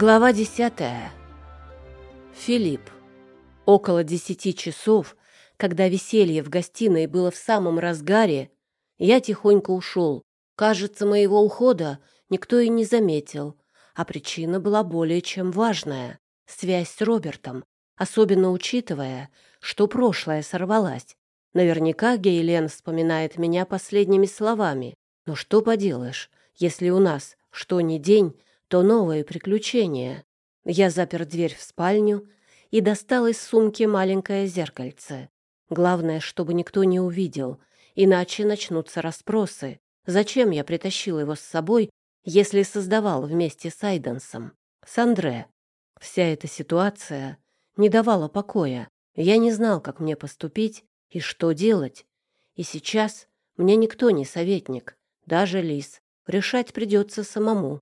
Глава десятая. Филипп. Около десяти часов, когда веселье в гостиной было в самом разгаре, я тихонько ушел. Кажется, моего ухода никто и не заметил, а причина была более чем важная — связь с Робертом, особенно учитывая, что прошлое сорвалась. Наверняка Гейлен вспоминает меня последними словами. Но что поделаешь, если у нас что ни день, то новые приключения. Я запер дверь в спальню и достал из сумки маленькое зеркальце. Главное, чтобы никто не увидел, иначе начнутся расспросы. Зачем я притащил его с собой, если создавал вместе с Айденсом, с Андре? Вся эта ситуация не давала покоя. Я не знал, как мне поступить и что делать. И сейчас мне никто не советник, даже Лис. Решать придется самому.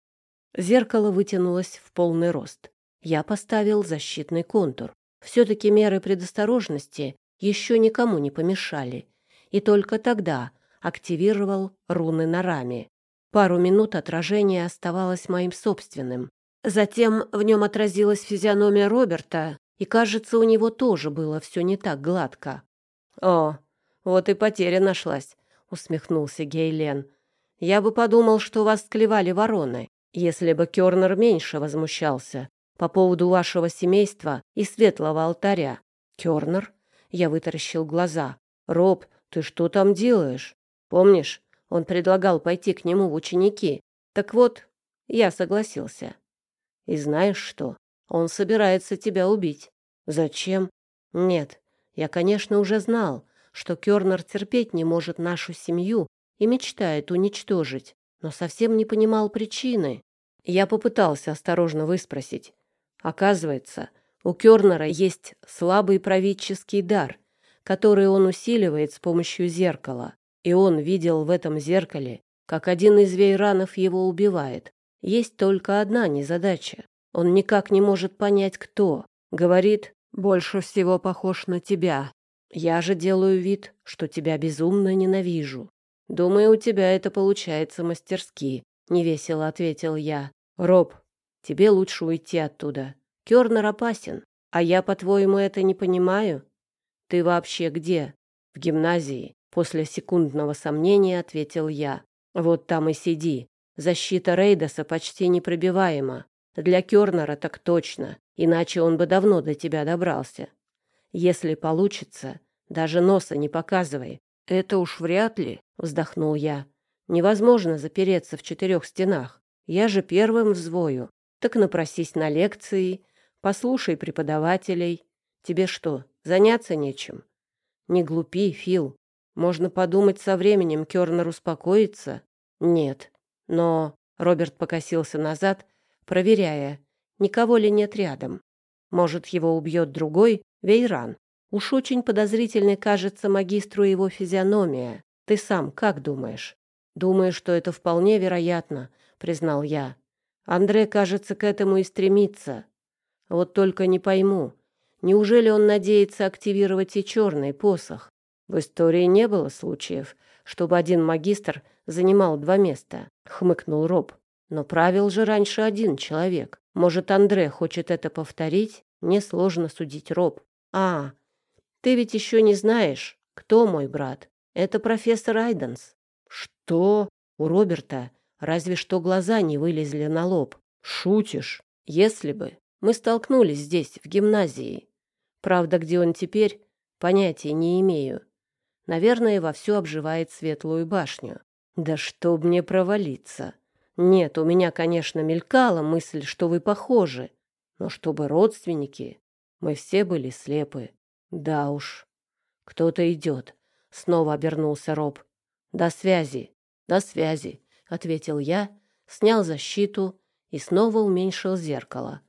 Зеркало вытянулось в полный рост. Я поставил защитный контур. Все-таки меры предосторожности еще никому не помешали. И только тогда активировал руны на раме. Пару минут отражение оставалось моим собственным. Затем в нем отразилась физиономия Роберта, и, кажется, у него тоже было все не так гладко. «О, вот и потеря нашлась», — усмехнулся Гейлен. «Я бы подумал, что вас склевали вороны если бы Кёрнер меньше возмущался по поводу вашего семейства и светлого алтаря. Кёрнер? Я вытаращил глаза. Роб, ты что там делаешь? Помнишь, он предлагал пойти к нему в ученики. Так вот, я согласился. И знаешь что? Он собирается тебя убить. Зачем? Нет, я, конечно, уже знал, что Кёрнер терпеть не может нашу семью и мечтает уничтожить, но совсем не понимал причины. Я попытался осторожно выспросить. Оказывается, у Кёрнера есть слабый правительский дар, который он усиливает с помощью зеркала, и он видел в этом зеркале, как один из вейранов его убивает. Есть только одна незадача. Он никак не может понять, кто. Говорит, больше всего похож на тебя. Я же делаю вид, что тебя безумно ненавижу. Думаю, у тебя это получается мастерски, невесело ответил я. «Роб, тебе лучше уйти оттуда. Кёрнер опасен. А я, по-твоему, это не понимаю? Ты вообще где?» «В гимназии», — после секундного сомнения ответил я. «Вот там и сиди. Защита Рейдоса почти непробиваема. Для Кёрнера так точно, иначе он бы давно до тебя добрался. Если получится, даже носа не показывай. Это уж вряд ли, вздохнул я. Невозможно запереться в четырех стенах. Я же первым взвою. Так напросись на лекции, послушай преподавателей. Тебе что, заняться нечем? Не глупи, Фил. Можно подумать, со временем Кёрнер успокоится. Нет. Но Роберт покосился назад, проверяя, никого ли нет рядом. Может, его убьет другой Вейран. Уж очень подозрительной кажется магистру его физиономия. Ты сам как думаешь? Думаю, что это вполне вероятно, — признал я. «Андре, кажется, к этому и стремится. Вот только не пойму, неужели он надеется активировать и черный посох? В истории не было случаев, чтобы один магистр занимал два места», — хмыкнул Роб. «Но правил же раньше один человек. Может, Андре хочет это повторить? Мне сложно судить, Роб. А, ты ведь еще не знаешь, кто мой брат. Это профессор Айденс». «Что?» У Роберта Разве что глаза не вылезли на лоб. Шутишь? Если бы. Мы столкнулись здесь, в гимназии. Правда, где он теперь, понятия не имею. Наверное, вовсю обживает светлую башню. Да чтоб мне провалиться. Нет, у меня, конечно, мелькала мысль, что вы похожи. Но чтобы родственники... Мы все были слепы. Да уж. Кто-то идет. Снова обернулся Роб. До связи. До связи. — ответил я, снял защиту и снова уменьшил зеркало,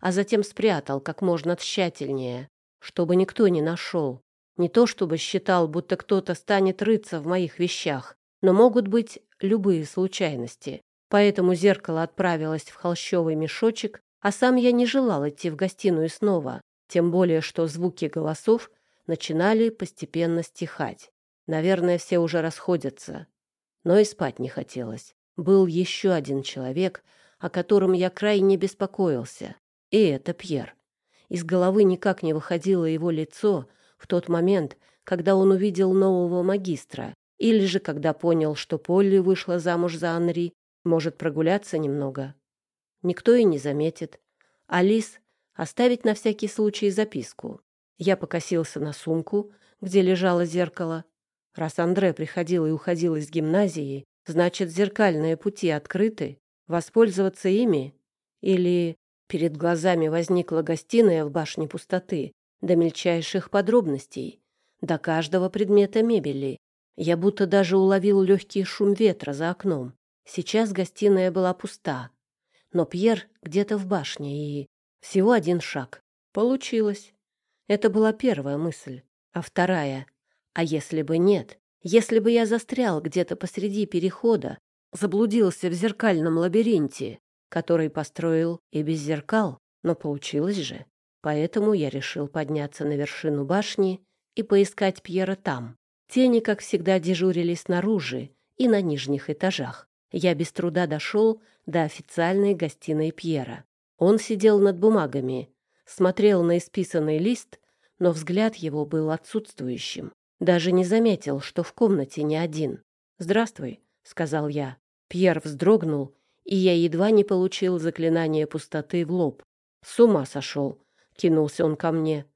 а затем спрятал как можно тщательнее, чтобы никто не нашел. Не то чтобы считал, будто кто-то станет рыться в моих вещах, но могут быть любые случайности. Поэтому зеркало отправилось в холщовый мешочек, а сам я не желал идти в гостиную снова, тем более что звуки голосов начинали постепенно стихать. Наверное, все уже расходятся но и спать не хотелось. Был еще один человек, о котором я крайне беспокоился. И это Пьер. Из головы никак не выходило его лицо в тот момент, когда он увидел нового магистра, или же когда понял, что Полли вышла замуж за Анри, может прогуляться немного. Никто и не заметит. Алис оставить на всякий случай записку. Я покосился на сумку, где лежало зеркало. Раз Андре приходил и уходил из гимназии, значит, зеркальные пути открыты. Воспользоваться ими? Или перед глазами возникла гостиная в башне пустоты, до мельчайших подробностей, до каждого предмета мебели. Я будто даже уловил легкий шум ветра за окном. Сейчас гостиная была пуста, но Пьер где-то в башне и всего один шаг. Получилось. Это была первая мысль. А вторая — а если бы нет? Если бы я застрял где-то посреди перехода, заблудился в зеркальном лабиринте, который построил и без зеркал, но получилось же. Поэтому я решил подняться на вершину башни и поискать Пьера там. Тени, как всегда, дежурили снаружи и на нижних этажах. Я без труда дошел до официальной гостиной Пьера. Он сидел над бумагами, смотрел на исписанный лист, но взгляд его был отсутствующим. Даже не заметил, что в комнате не один. «Здравствуй», — сказал я. Пьер вздрогнул, и я едва не получил заклинание пустоты в лоб. «С ума сошел», — кинулся он ко мне.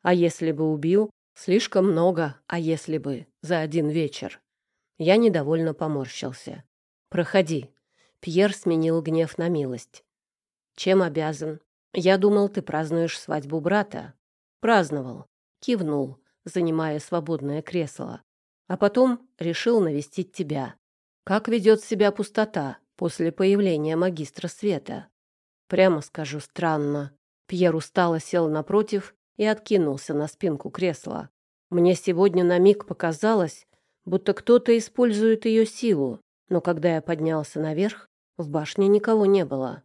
«А если бы убил? Слишком много, а если бы? За один вечер». Я недовольно поморщился. «Проходи». Пьер сменил гнев на милость. Чем обязан? Я думал, ты празднуешь свадьбу брата. Праздновал. Кивнул, занимая свободное кресло. А потом решил навестить тебя. Как ведет себя пустота после появления магистра света? Прямо скажу, странно. Пьер устало сел напротив и откинулся на спинку кресла. Мне сегодня на миг показалось, будто кто-то использует ее силу, но когда я поднялся наверх, в башне никого не было.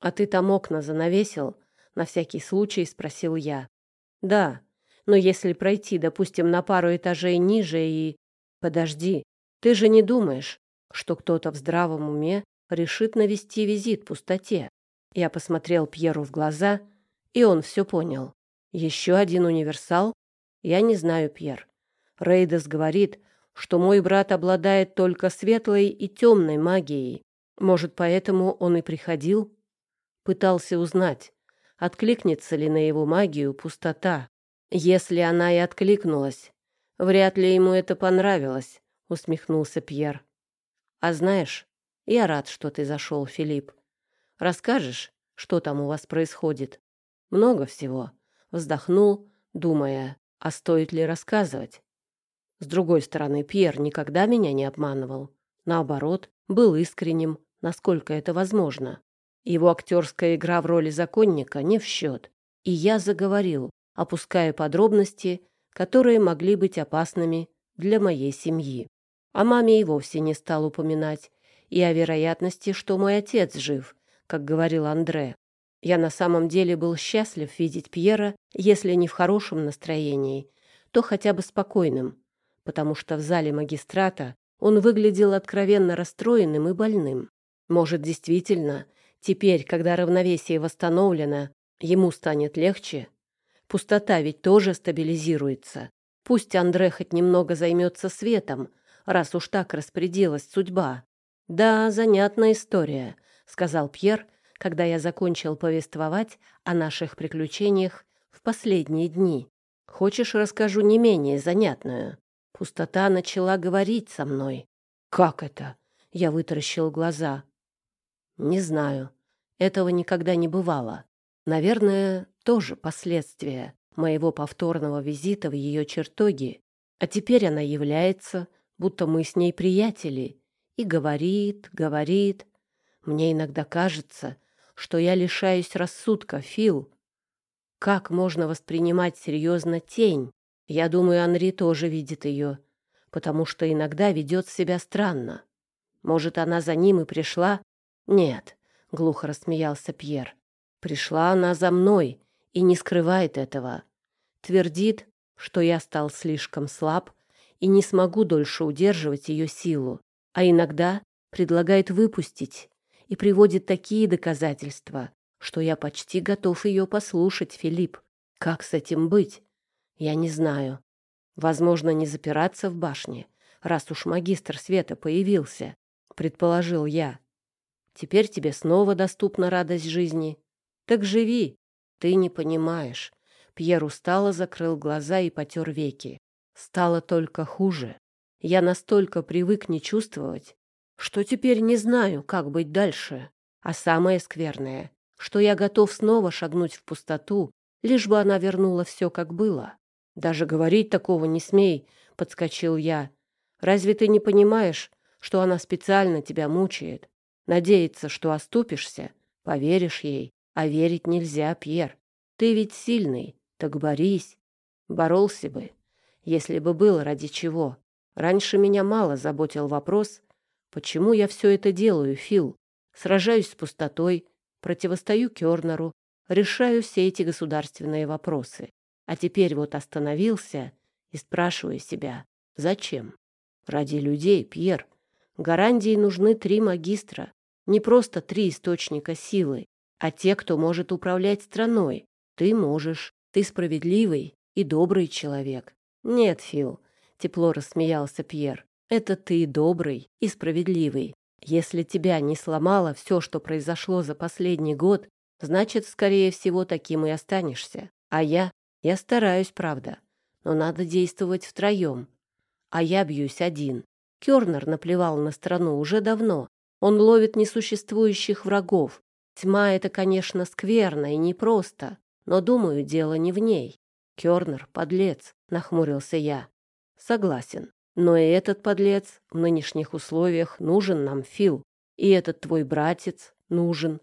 «А ты там окна занавесил?» — на всякий случай спросил я. «Да, но если пройти, допустим, на пару этажей ниже и...» «Подожди, ты же не думаешь, что кто-то в здравом уме решит навести визит пустоте?» Я посмотрел Пьеру в глаза, и он все понял. «Еще один универсал? Я не знаю, Пьер. Рейдес говорит, что мой брат обладает только светлой и темной магией. Может, поэтому он и приходил?» Пытался узнать, откликнется ли на его магию пустота. Если она и откликнулась, вряд ли ему это понравилось, усмехнулся Пьер. А знаешь, я рад, что ты зашел, Филипп. Расскажешь, что там у вас происходит? Много всего. Вздохнул, думая, а стоит ли рассказывать. С другой стороны, Пьер никогда меня не обманывал. Наоборот, был искренним, насколько это возможно. Его актерская игра в роли законника не в счет. И я заговорил, опуская подробности, которые могли быть опасными для моей семьи. О маме и вовсе не стал упоминать, и о вероятности, что мой отец жив, как говорил Андре. Я на самом деле был счастлив видеть Пьера, если не в хорошем настроении, то хотя бы спокойным, потому что в зале магистрата он выглядел откровенно расстроенным и больным. Может, действительно, Теперь, когда равновесие восстановлено, ему станет легче. Пустота ведь тоже стабилизируется. Пусть Андре хоть немного займется светом, раз уж так распорядилась судьба. «Да, занятная история», — сказал Пьер, когда я закончил повествовать о наших приключениях в последние дни. «Хочешь, расскажу не менее занятную?» Пустота начала говорить со мной. «Как это?» — я вытаращил глаза. Не знаю. Этого никогда не бывало. Наверное, тоже последствия моего повторного визита в ее чертоги. А теперь она является, будто мы с ней приятели, и говорит, говорит. Мне иногда кажется, что я лишаюсь рассудка, Фил. Как можно воспринимать серьезно тень? Я думаю, Анри тоже видит ее, потому что иногда ведет себя странно. Может, она за ним и пришла, «Нет», — глухо рассмеялся Пьер. «Пришла она за мной и не скрывает этого. Твердит, что я стал слишком слаб и не смогу дольше удерживать ее силу, а иногда предлагает выпустить и приводит такие доказательства, что я почти готов ее послушать, Филипп. Как с этим быть? Я не знаю. Возможно, не запираться в башне, раз уж магистр света появился, предположил я. Теперь тебе снова доступна радость жизни. Так живи. Ты не понимаешь. Пьер устало закрыл глаза и потер веки. Стало только хуже. Я настолько привык не чувствовать, что теперь не знаю, как быть дальше. А самое скверное, что я готов снова шагнуть в пустоту, лишь бы она вернула все, как было. Даже говорить такого не смей, — подскочил я. Разве ты не понимаешь, что она специально тебя мучает? Надеется, что оступишься, поверишь ей, а верить нельзя, Пьер. Ты ведь сильный, так борись. Боролся бы, если бы было ради чего. Раньше меня мало заботил вопрос, почему я все это делаю, Фил. Сражаюсь с пустотой, противостою Кёрнеру, решаю все эти государственные вопросы. А теперь вот остановился и спрашиваю себя, зачем? Ради людей, Пьер. Гарантии нужны три магистра, не просто три источника силы, а те, кто может управлять страной. Ты можешь, ты справедливый и добрый человек. Нет, Фил, тепло рассмеялся Пьер. Это ты добрый и справедливый. Если тебя не сломало все, что произошло за последний год, значит, скорее всего, таким и останешься. А я? Я стараюсь, правда. Но надо действовать втроем. А я бьюсь один. Кёрнер наплевал на страну уже давно. Он ловит несуществующих врагов. Тьма — это, конечно, скверно и непросто, но, думаю, дело не в ней. Кёрнер — подлец, — нахмурился я. Согласен. Но и этот подлец в нынешних условиях нужен нам, Фил. И этот твой братец нужен.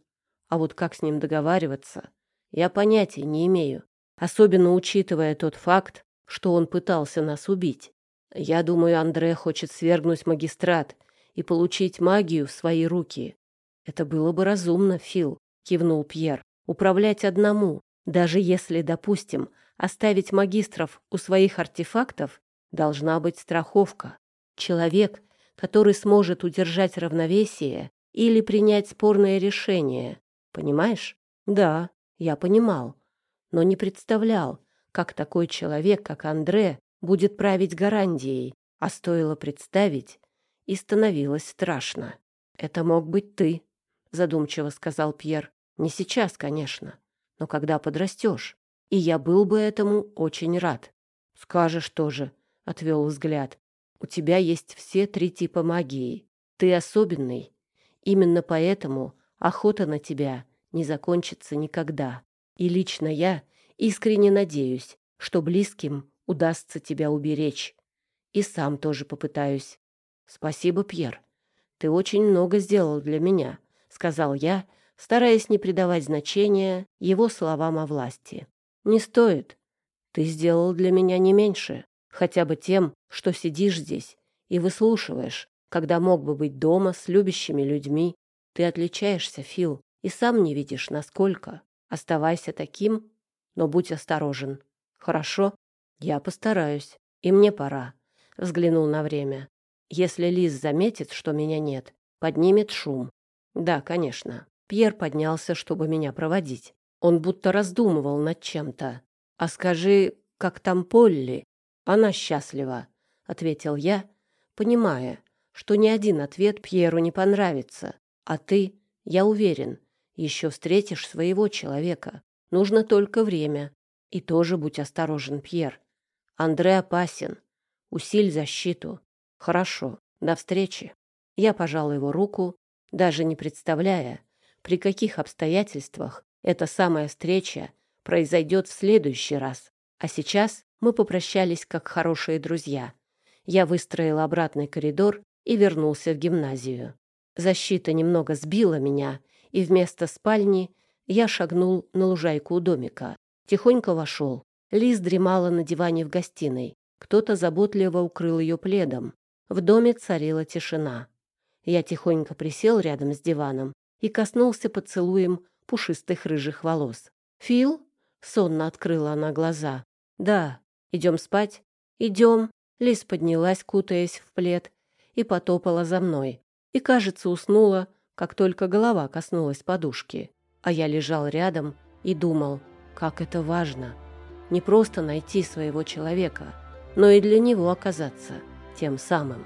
А вот как с ним договариваться, я понятия не имею. Особенно учитывая тот факт, что он пытался нас убить. Я думаю, Андре хочет свергнуть магистрат и получить магию в свои руки. Это было бы разумно, Фил, кивнул Пьер. Управлять одному, даже если, допустим, оставить магистров у своих артефактов, должна быть страховка. Человек, который сможет удержать равновесие или принять спорное решение. Понимаешь? Да, я понимал, но не представлял, как такой человек, как Андре, будет править Гарандией, а стоило представить, и становилось страшно. «Это мог быть ты», — задумчиво сказал Пьер. «Не сейчас, конечно, но когда подрастешь. И я был бы этому очень рад». «Скажешь тоже», — отвел взгляд. «У тебя есть все три типа магии. Ты особенный. Именно поэтому охота на тебя не закончится никогда. И лично я искренне надеюсь, что близким удастся тебя уберечь. И сам тоже попытаюсь. Спасибо, Пьер. Ты очень много сделал для меня, сказал я, стараясь не придавать значения его словам о власти. Не стоит. Ты сделал для меня не меньше, хотя бы тем, что сидишь здесь и выслушиваешь, когда мог бы быть дома с любящими людьми. Ты отличаешься, Фил, и сам не видишь, насколько. Оставайся таким, но будь осторожен. Хорошо? Я постараюсь. И мне пора. Взглянул на время. Если Лиз заметит, что меня нет, поднимет шум. Да, конечно. Пьер поднялся, чтобы меня проводить. Он будто раздумывал над чем-то. А скажи, как там Полли? Она счастлива, ответил я, понимая, что ни один ответ Пьеру не понравится. А ты, я уверен, еще встретишь своего человека. Нужно только время. И тоже будь осторожен, Пьер. Андре опасен. Усиль защиту. Хорошо. До встречи. Я пожал его руку, даже не представляя, при каких обстоятельствах эта самая встреча произойдет в следующий раз. А сейчас мы попрощались как хорошие друзья. Я выстроил обратный коридор и вернулся в гимназию. Защита немного сбила меня, и вместо спальни я шагнул на лужайку у домика. Тихонько вошел. Лиз дремала на диване в гостиной. Кто-то заботливо укрыл ее пледом. В доме царила тишина. Я тихонько присел рядом с диваном и коснулся поцелуем пушистых рыжих волос. «Фил?» — сонно открыла она глаза. «Да. Идем спать?» «Идем». Лиз поднялась, кутаясь в плед, и потопала за мной. И, кажется, уснула как только голова коснулась подушки, а я лежал рядом и думал, как это важно. Не просто найти своего человека, но и для него оказаться тем самым.